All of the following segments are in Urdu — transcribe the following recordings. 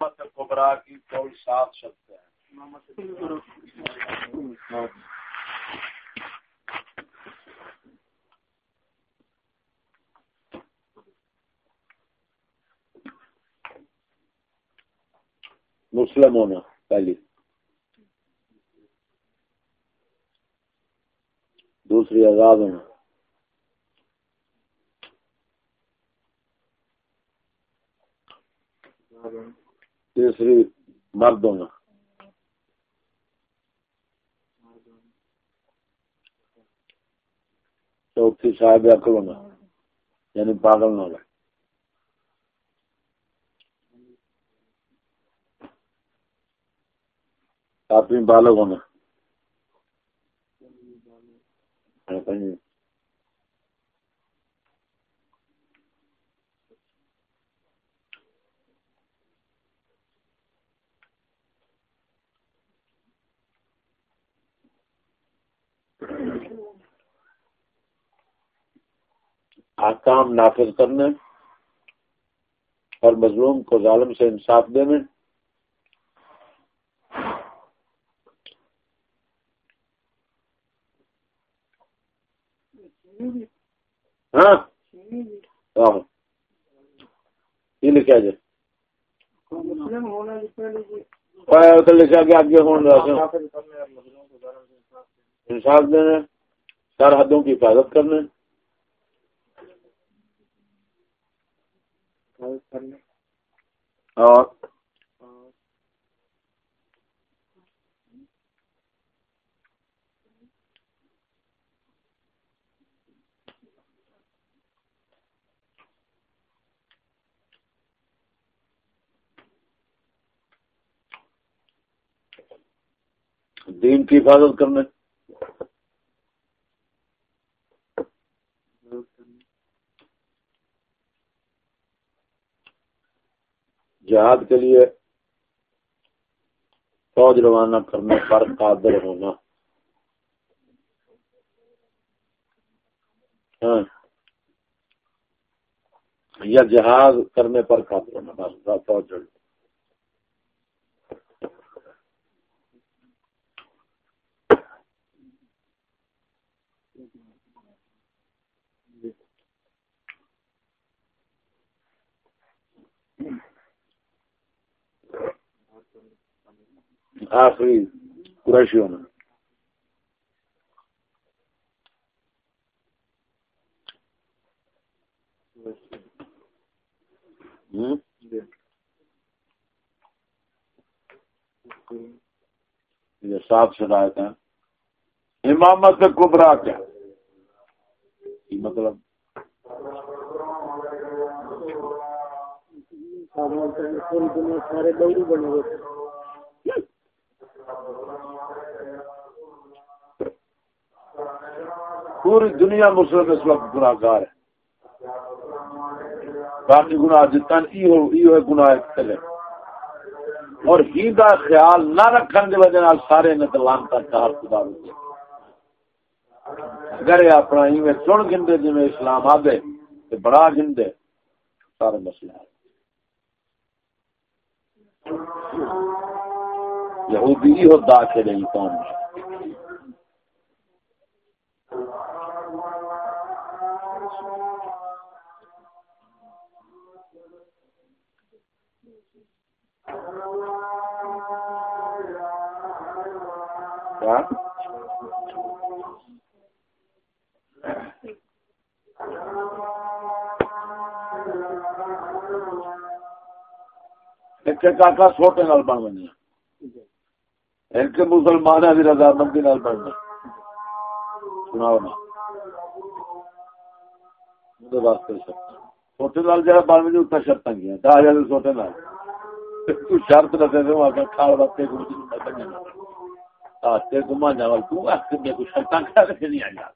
امامت کبرا کی کوئی ساتھ سکتے ہیں مسلم ہونا پہلی۔ دوسری آزاد ہونا۔ تیسری مرد ہونا چوتھی صاحب عقل ہونا یعنی پاگل نہ ہونا ساتویں بالغ ہونا آکام نافذ کرنے اور مظلوم کو ظالم سے انصاف دینے۔ ہاں۔ یہ لکھا جائے جی۔ لکھا گیا آگے انصاف دینے، سرحدوں کی حفاظت کرنے۔ اور دین کی حفاظت کرنے جہاد کے لیے فوج روانہ کرنے پر قادر ہونا۔ ہاں۔ یا جہاز کرنے پر قادر ہونا، بس، فوج آخری قریشی ہونا یہ صاف شرائط ہیں امامت کبرا کیا مطلب سارے بنے ہوئے پوری دنیا مسلم اس وقت گناہ گار ہے۔ باقی گناہ جتنا یہ گناہ چلے اور ہی کا خیال نہ رکھنے کی وجہ سارے نے دلان کا چار خدا اگر اپنا ایویں چن گندے جی اسلام آ گئے تو بڑا گندے، سارے مسئلہ ہے۔ یہودی ہی ہوتا کے نہیں قوم میں کاکا چھوٹے نال بن ان کے مسلمان کی رضامندی نال بننا سناؤ نا۔ چھوٹے نال جہاں بن بنی اتنا شرط گیا دس ہزار چھوٹے نال۔ شرط رکھے کھال آتے گما جا تو آتے میں کچھ شرطاں کر کے نہیں آیا۔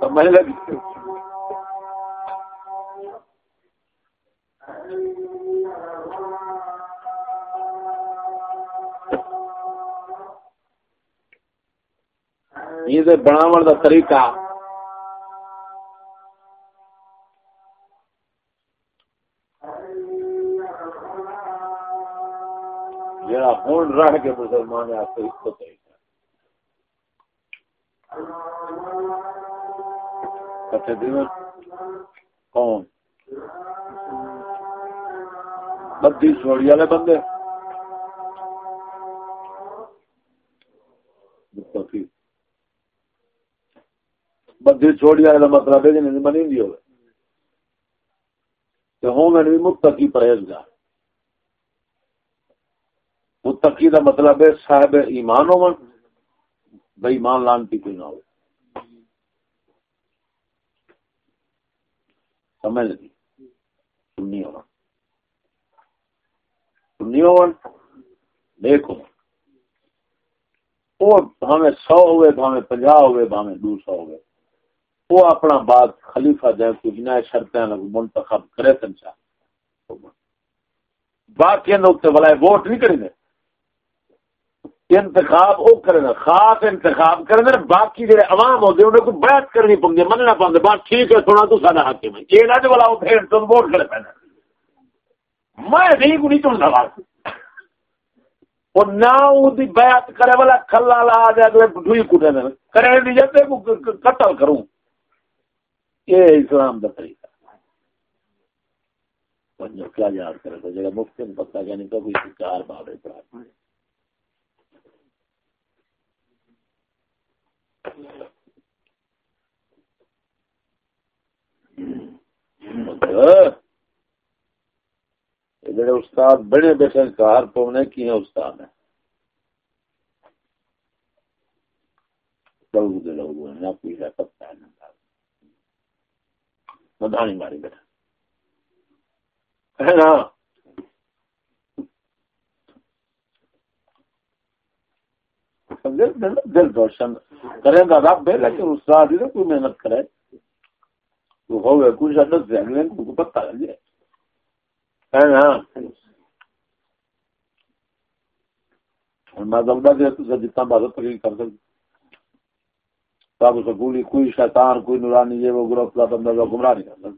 سمجھ لگی یہ بناو کا طریقہ جڑا ہوں رہ کے مسلمان آپ کو اس طریقہ کٹے دن کون بدی چھوڑی والے بندے۔ بدی چھوڑی والے مطلب ہے جن بنی ہوگی ہوں میں بھی متقی پرہیزگار۔ متقی دا مطلب ہے صاحب ایمان ہو بھائی ایمان لانتی کوئی نہ ہو۔ سمجھ لگی؟ ہونا ہو۔ دیکھو وہ سو ہوئے پنجا ہوئے دو سو ہوئے۔ وہ اپنا بات خلیفہ جائے کچھ نہ شرطیں منتخب کرے سنچا باقی ووٹ نہیں کریں گے۔ انتخاب وہ کرنا، خاص انتخاب کرنا، باقی جڑے عوام ہوتے انہیں کو بیعت کرنی پوندی، مننا پوندے بات ٹھیک ہے سنا تو سارا حاکم ہے۔ یہ نہ بلا وہ پھر تم ووٹ کرے پہنا میں نہیں کو نہیں چنتا بات اور نہ او دی بیعت کرے والا کھلا لا جائے تو ڈھوئی کٹے دے کرے نہیں جاتے قتل کروں۔ یہ اسلام کا طریقہ۔ پنجو کیا یاد کرے تو جگہ مفتی نے پتا کہ نہیں، تو کوئی چار بابے پڑھا۔ ہاں۔ جڑے استاد بڑے بیٹھے کار پونے کی ہیں استاد ہیں؟ لوگ دے لوگ ہیں، نہ کوئی ہے، پتہ ہے، نہ مدانی ماری بیٹھا۔ ہے نا؟ دل روشن کرے گا، رب ہے لیکن استاد ہی کوئی محنت کرے۔ تو ہو گئے کچھ عدد سے اگلے کو دے تو جتنا بات تقریر کر سکتے سب سکولی کوئی شیطان کوئی نورانی یہ وہ گروپ کا بندہ جو گمراہ نہیں کر سکتا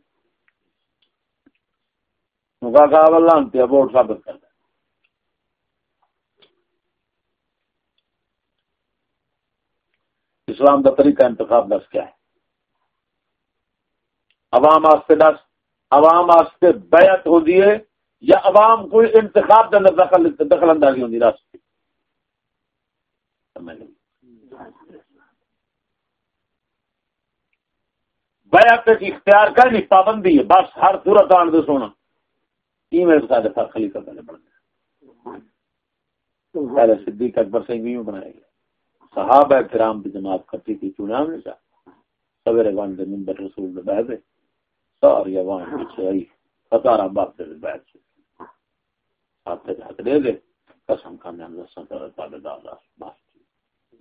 کہا لانتی ہے ووٹ ثابت کر اسلام کا طریقہ انتخاب دس کیا ہے عوام واسطے دس عوام واسطے بیعت ہو دیے یا عوام کوئی انتخاب کے دخل دخل اندازی ہوتی راستے جی۔ بیعت کی اختیار کر نہیں پابندی ہے۔ بس ہر صورت آن دے سونا۔ ای میرے ساتھ سر خلیفہ پہلے بن گیا پہلے صدیق اکبر سے بھی بنایا گیا صحابہ کرام کی جماعت کرتی تھی۔ چنے نے چاہ سویرے وان دے منبر رسول دے بیٹھے ساری عوام پیچھے آئی ہزارہ باپ دے بیٹھ سے ہاتھ ہاتھ دے دے قسم کھانے دساں تے تابع دار بس۔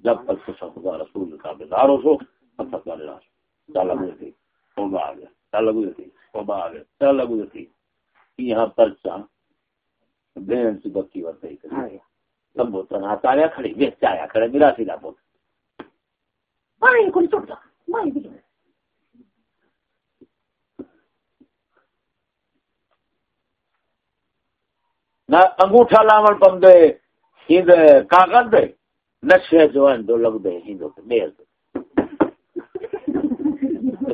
جب تک تو خدا رسول تابع دار ہو سو تب تک راس چل لگو تھی توبہ آ گیا۔ لگو تھی توبہ آ گیا۔ لگو تھی۔ یہاں پرچا دین سی بکی ورتے ہی سمبوتن ہاتھ آیا کھڑی بیچ آیا کھڑے میرا سیدھا بوت۔ کو نہیں چھوڑتا مائن بھی نہ انگوٹھا لاون پندے ہند کاغذ دے نشے جو ہیں دو لگ دے ہندو کے میل دے۔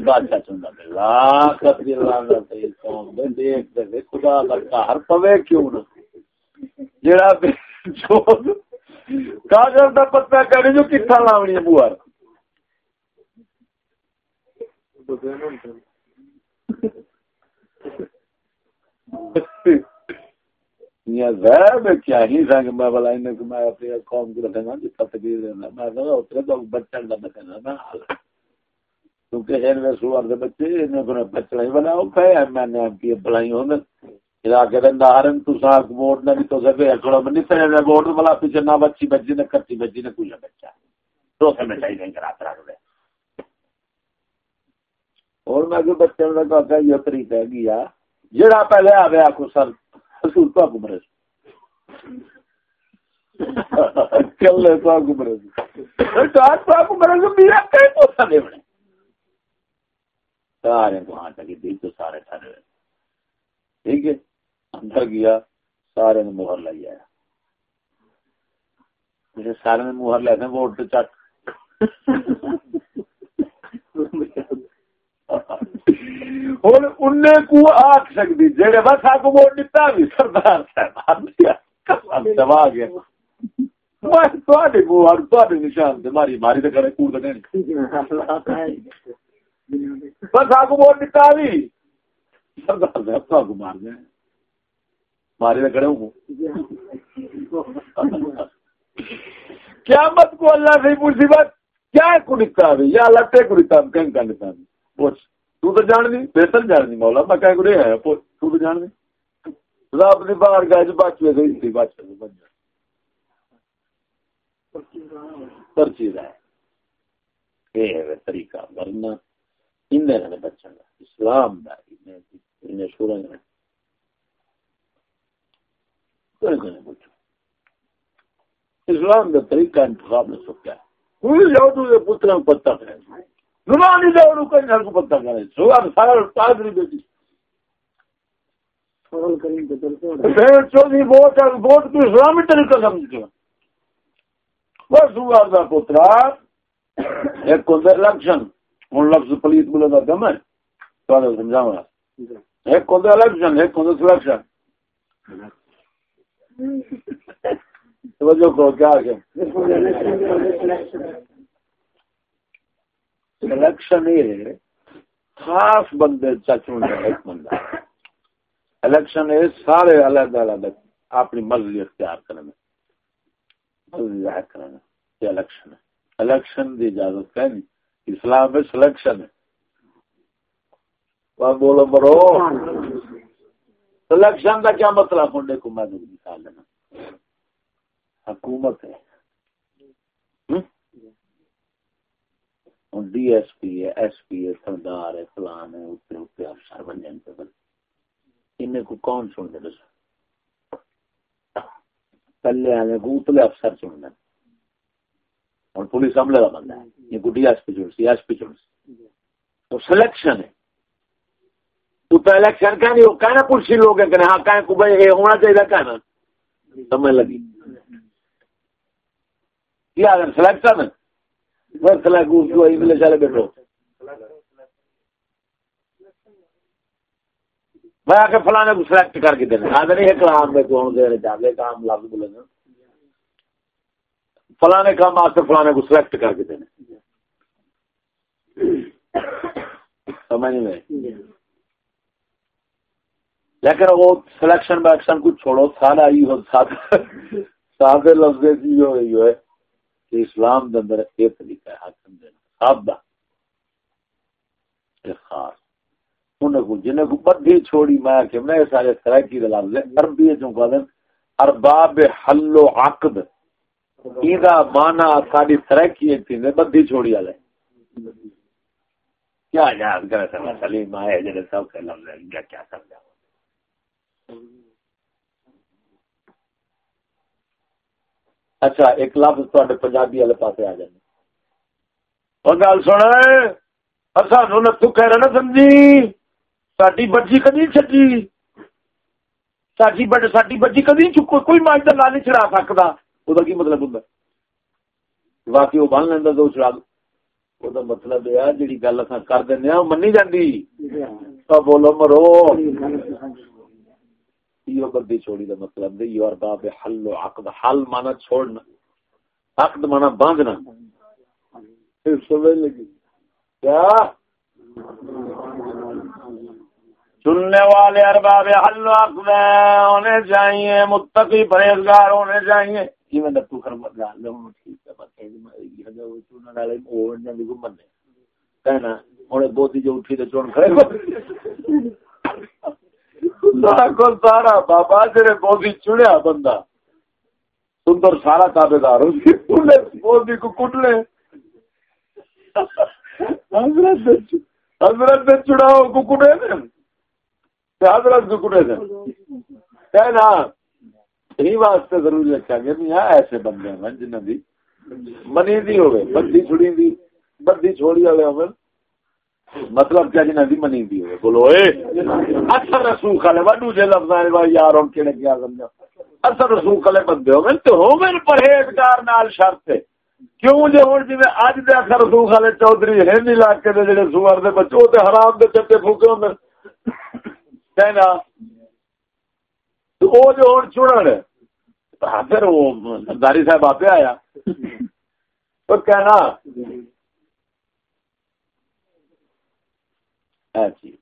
بادشاہ چندا دے لاکھ دی لانا تے قوم دے دیکھ دے خدا دا ہر پوے کیوں نہ؟ جڑا کاغذ کا پتا کرے جو کتنا لاونی ہے بوار۔ کیا ہی سنگ میں بلا میں اپنی قوم کو رکھنا جتنا تقریر دینا میں اتنے تو بچن کا بچنا نا کیونکہ سوار کے بچے بچنا ہی بنا میں نے بلائی ہوں علاقے دے نارن تو ساک ووٹ نہ تو سکے اکڑا منی تے ووٹ ملا پیچھے نہ بچی بچی نے کٹی، بچی نے کوئی بچہ تو سے میں چاہیے کرا کرا دے اور میں جو بچے نے کہا یہ طریقہ ہے گیا، جڑا پہلے آ گیا کو سر رسول تو تو تو تو کو مرے میرا کہیں پوچھا دے بنے سارے کو ہاں تک دی تو سارے ٹھہرے ٹھیک ہے اندر گیا سارے نے مہر مجھے سارے نے مہر لے دیں ووٹ چک ہوں ان کو آخ سکتی جہے بس آ کو ووٹ دیتا بھی، سردار صاحب دبا گیا نشان ماری ماری کرے بس آ کو ووٹ بھی۔ سردار صاحب کو مار کیا مت کو اللہ سے پوچھی بات کیا کو نکتا بھی؟ یا لٹے کو نکتا کہیں کا نکتا پوچھ۔ تو بہتر جان دی مولا میں ہے تو تو دی رب دی گئے جو بچ میں گئی تھی بچ میں پرچی رہا ہے یہ ہے طریقہ ورنہ ان نے بچن اسلام دا انہیں شورا نے اسلام کا طریقہ انتخاب میں سب کیا کوئی جاؤ تو یہ پتر پتہ کرے زبان جاؤ تو کہیں گھر کو پتہ کرے۔ سوال سارا پادری بیٹی چودھری ووٹ ووٹ تو اسلامی طریقہ سمجھتے ہیں بس سوال کا پترا ایک ہوتا الیکشن۔ ہوں لفظ پلیت بولے گا دم ہے۔ سمجھاؤں گا۔ ایک ہوتا الیکشن ایک ہوتا سلیکشن۔ توجہ کرو کیا سلیکشن یہ خاص بندے چچوں ایک بندہ۔ الیکشن یہ سارے الگ الگ اپنی مرضی اختیار کرنے مرضی ظاہر کرنے یہ الیکشن ہے۔ الیکشن دی اجازت ہے نہیں۔ اسلام میں سلیکشن ہے۔ بولو برو۔ سلیکشن کا کیا مطلب؟ ہونے کو میں مثال لینا حکومت ہے۔ ڈی ایس پی ہے ایس پی ہے، سردار ہے، فلان ہے اتنے اتنے افسر بن جائیں پہ ان کو کون چن دے دس پہلے آنے کو اتلے افسر چن دیں اور پولیس عملے کا بندہ ہے۔ یہ کو ڈی ایس پی چن سی ایس پی چن سی تو سلیکشن ہے۔ تو تو الیکشن کہنی ہو کہنا پوچھی لوگ ہیں کہ ہاں کہیں کو بھائی یہ ہونا چاہیے کہنا سمجھ لگی؟ کیا اگر سلیکشن بس کو بیٹھو۔ میں آ کے فلانے کو سلیکٹ کر کے دینا۔ آدھے نہیں ہے کلام میں کون دے کام لفظ بولے نا۔ فلانے کام آتے فلانے کو سلیکٹ کر کے دینا۔ سمجھ لیکن وہ سلیکشن بیکشن کو چھوڑو، سارا ہی ہو سادے لفظ کی ہو رہی ہے۔ کہ اسلام دے اندر ایک طریقہ ہے حاکم دینا سادہ خاص۔ انہیں کو جنہیں کو بدھی چھوڑی، میں کہ میں سارے سرائکی لفظ عربی جو کہتے ارباب حل و عقد۔ ایدہ مانا ساری سرائکی ایک تھی بدھی چھوڑی والے کیا یاد کرے سلیم آئے جنہیں سب کے لفظ کیا کیا سمجھا۔ اچھا ایک لفظ تے پنجابی والے پاس آ جائے اور گل سن سانو نتو کہہ رہے نا سمجھی ساری بچی کدی چکی ساری ساری بچی کدی چکو کوئی ماج کا لا نہیں چڑا سکتا وہ کی مطلب ہوں باقی وہ بن لینا تو چڑا وہ مطلب یہ ہے جی گل اصل کر دینا منی جاتی بولو مرو یہ بدی چھوڑی دا مطلب دے یو ارباب حل و عقد. حل مانا چھوڑنا عقد مانا باندھنا۔ سمجھ لگی۔ کیا؟ سننے والے ارباب حل و عقد ہونے چاہیے متقی پرہیزگار ہونے چاہیے۔ یہ میں دتو کر مت گال دے ہوں ٹھیک ہے بس یہ والے نے بھی گھومنے کہنا ہن بوتی جو اٹھی تے چون کھڑے۔ سارا بابا جی بوزی چڑیا بندہ۔ سندر سارا تابے دار۔ بوزی کو کٹ لے حضرت چڑاؤ کو کٹے حضرت کو کٹے تھے نا یہی واسطے ضروری رکھا گیا نہیں ایسے بندے ہیں جنہوں کی منی دی ہوئے بندی چھڑی دی، بندی چھوڑی والے ہوئے مطلب کیا جنہیں بھی منی دی ہوئے؟ بولو، اے اثر رسول خالے، وڈو جے لفظ آئے بھائی، یار، ہم کیڑے کیا سمجھا؟ اثر رسول خالے بندے ہو گئے، تو ہو گئے پرہیزگار نال شرط ہے۔ کیوں جو ہوں جی میں اج دے اثر رسول خالے چودھری ہند علاقے دے جڑے سوار دے بچے تے حرام دے چٹے پھوکے ہوندے کہنا، تو او جو ہوں ہاں، چھڑن پھر وہ داری صاحب آپ آیا۔ تو کہنا جی۔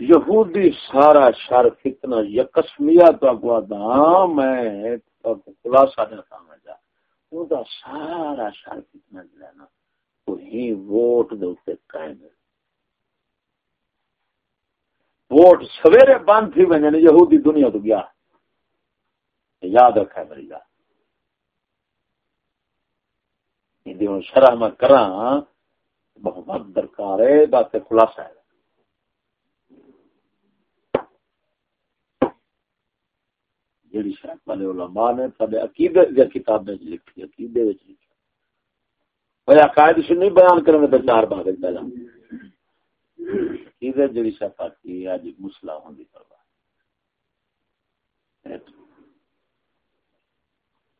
یہودی سارا شر فتنا یکسمیا تو اگوا دا ہاں، میں خلاصہ دیتا ہوں جا۔ وہ سارا شر فتنا جو ہے نا، وہی ووٹ دے قائم ہے۔ ووٹ سویرے بند تھی بنے یہودی دنیا تو گیا۔ یاد رکھا ہے میری گل شرح میں کرا بہت درکار ہے، بات خلاصہ ہے۔ جیڑی شاید والے علماء نے سارے عقیدے کی کتابیں لکھی، عقیدے وچ لکھی بھائی عقائد سے نہیں بیان کریں تو چار باغ پہلا۔ عقیدے جیڑی شاید پاتی آج مسئلہ ہوندی پروا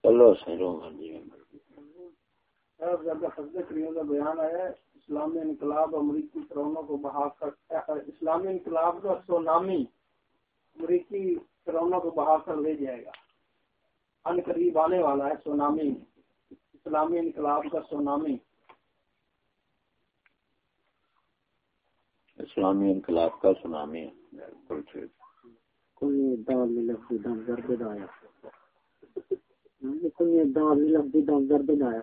چلو سہروں جی بیان آیا، اسلامی انقلاب امریکی کرونوں کو بہا کر اسلامی انقلاب کا سونامی امریکی کرونا کو بہا کر لے جائے گا۔ ان قریب آنے والا ہے سونامی۔ اسلامی انقلاب کا سونامی۔ اسلامی انقلاب کا سونامی۔ کوئی دال نہیں لگتی دم درد دایا کوئی دال نہیں لگتی دم درد دایا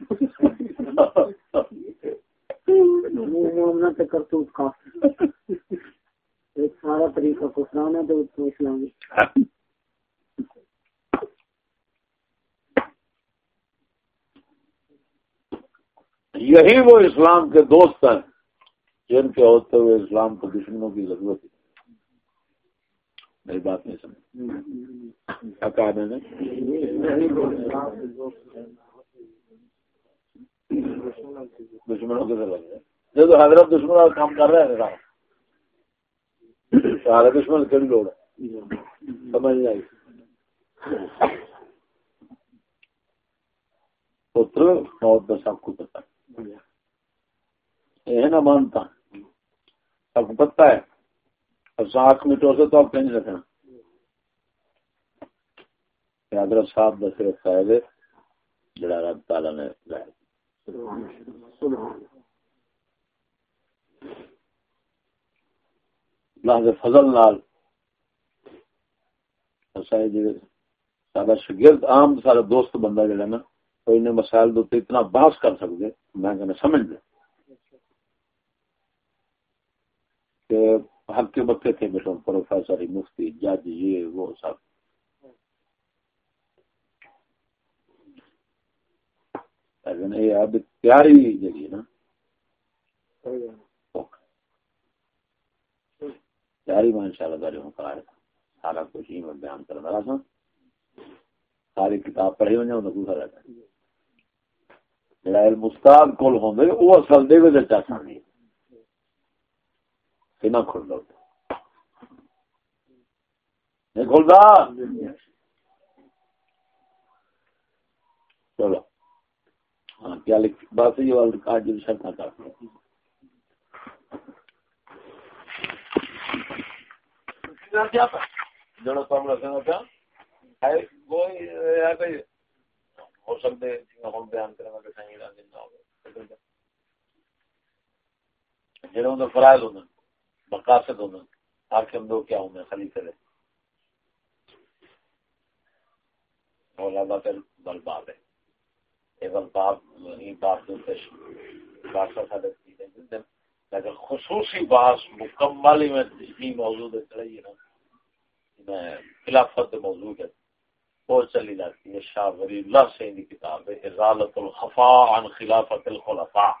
کرتوت کافی۔ ایک سارا طریقہ کفران ہے تو اسلامی ہاں۔ یہی وہ اسلام کے دوست ہیں جن کے ہوتے ہوئے اسلام کو دشمنوں کی ضرورت ہے۔ میری بات نہیں سمجھ۔ کیا کہا میں نے؟ دشمنوں کے ضرورت ہے۔ جو حضرت دشمنوں کا کام کر رہے ہیں۔ سارے دشمن کیڑی لوڑ ہے۔ سمجھ نہیں آئی۔ پتر، موت کا سب کو پتا یہ نہ مانتا۔ سب کو پتا ہے۔ اب ساتھ میٹو سے تو آپ کہیں رکھنا حضرت صاحب کا صرف فائد ہے۔ جڑا رب تعالی نے ظاہر اللہ کے فضل نال. سارا شگرد عام سارا دوست بندہ جڑا نا تو انہیں مسائل دو اتنا باس کر سکتے میں کہنا سمجھ دے کہ حق کے بکے تھے بیٹھوں پروفیسر، مفتی، جج، یہ، وہ سب۔ لیکن یہ اب پیاری جگہ نا تیاری میں انشاءاللہ داری ہوں کرا رہا سارا کچھ ہی میں بیان کر رہا تھا۔ ساری کتاب پڑھی ہو جاؤں دوسرا رہتا ہے۔ میرا علم استاد کول ہوں گے وہ اصل دے گا چاہتا نہیں نہ کھل دو۔ نہیں کھلتا چلو۔ ہاں کیا لکھ بات یہ والی آج شرط نہ کرتے جڑا تو ہم رکھنا تھا ہو سکتے ہوں بیان کرنا کہ صحیح نہ ہو جنہوں نے فرائض ہونا مقاصد ہونا حاکم دو کیا ہونا خلیفے رہے مولانا ہے یہ باب دو بادشاہ صاحب لیکن خصوصی بات مکمل ہی موضوع چڑھائی ہے نا خلافت موضوع ہے وہ چلی جاتی ہے، شاہ ولی اللہ سے کی کتاب ہے ازالت الخفا عن خلافت الخلفاء۔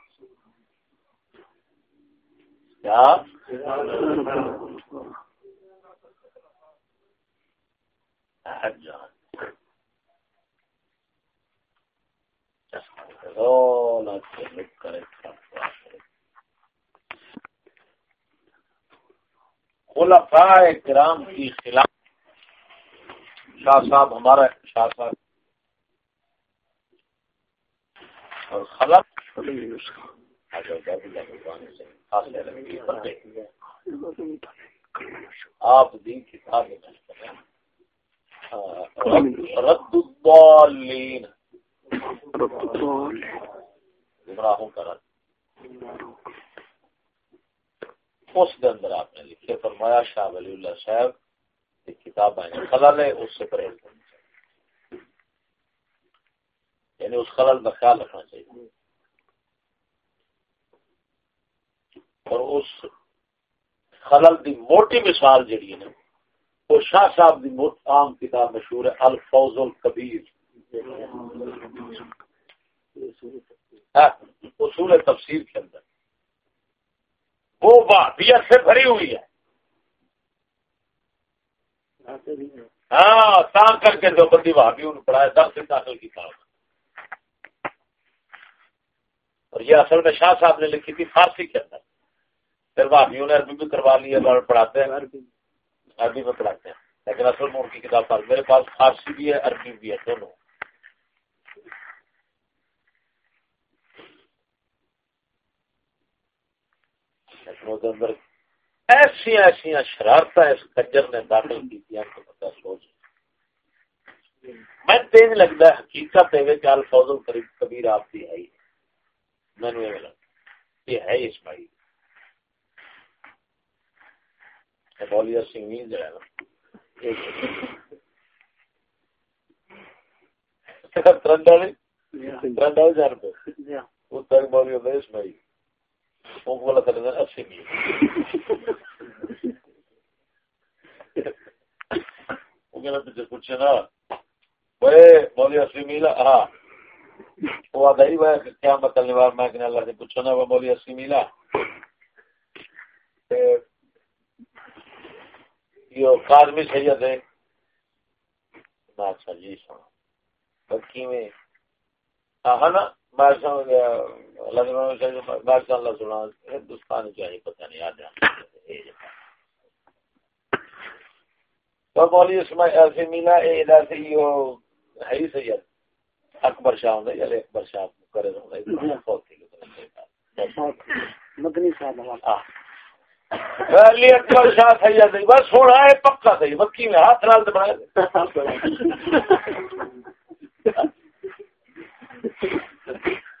کیا؟ جان۔ خلفاء کرام کی خلاف شاہ صاحب ہمارا شاہ صاحب اور خلف آپ دی کتاب رد الضالین۔ گمراہوں کا رد۔ اس کے اندر آپ نے لکھے، فرمایا، شاہ ولی اللہ صاحب ایک کتاب آئیں خلل ہے اس سے پرہیز کرنا چاہیے۔ یعنی اس خلل کا خیال رکھنا چاہیے۔ اور اس خلل دی موٹی مثال جڑی ہے نا، وہ شاہ صاحب دی موٹ عام کتاب مشہور ہے، الفوز القبیر۔ ہاں، اصول تفسیر کے اندر۔ وہ واحدیت سے بھری ہوئی ہے۔ ہاں تا کر کے دو بندی وہابی انہوں پڑھایا دس سے داخل کی تھا اور یہ اصل میں شاہ صاحب نے لکھی تھی فارسی کے اندر۔ پھر بھابھیوں نے عربی بھی کروا لی ہے پڑھاتے ہیں۔ عربی۔ میں پڑھاتے ہیں۔ لیکن اصل میں ان کی کتاب میرے پاس فارسی بھی ہے عربی بھی ہے دونوں۔ اندر ایسی ایسی شرارت اس کجر نے داخل کی پتا سوچ میں تیز لگتا ہے حقیقت ہے کہ القریب کبیر آپ کی ہے میں نے یہ ہے اسماعیل۔ مولیا سنگھ جو ہے نا۔ ترنڈا ترنڈا جان پہ۔ اس تک مولیا اسماعیل اسی پوچھے نا بولی اسی میلا ہاں وہ آدھا ہی کیا مطلب میں اللہ سے پوچھو نا وہ بولی اسی میلا یہ کادمی سید ہے اچھا جی سنا بکی میں ہاں نا میں سمجھ گیا اللہ سنا ہندوستان چاہیے پتہ نہیں یاد مولی اس میں ایسے مینا ایسے ہی وہ ہے ہی سید اکبر شاہ ہوں یا اکبر شاہ کرے مدنی صاحب اکبر شاہ سید بس ہونا ہے پکا صحیح مکی میں ہاتھ لال بنایا یہ دینا برا اصلی گے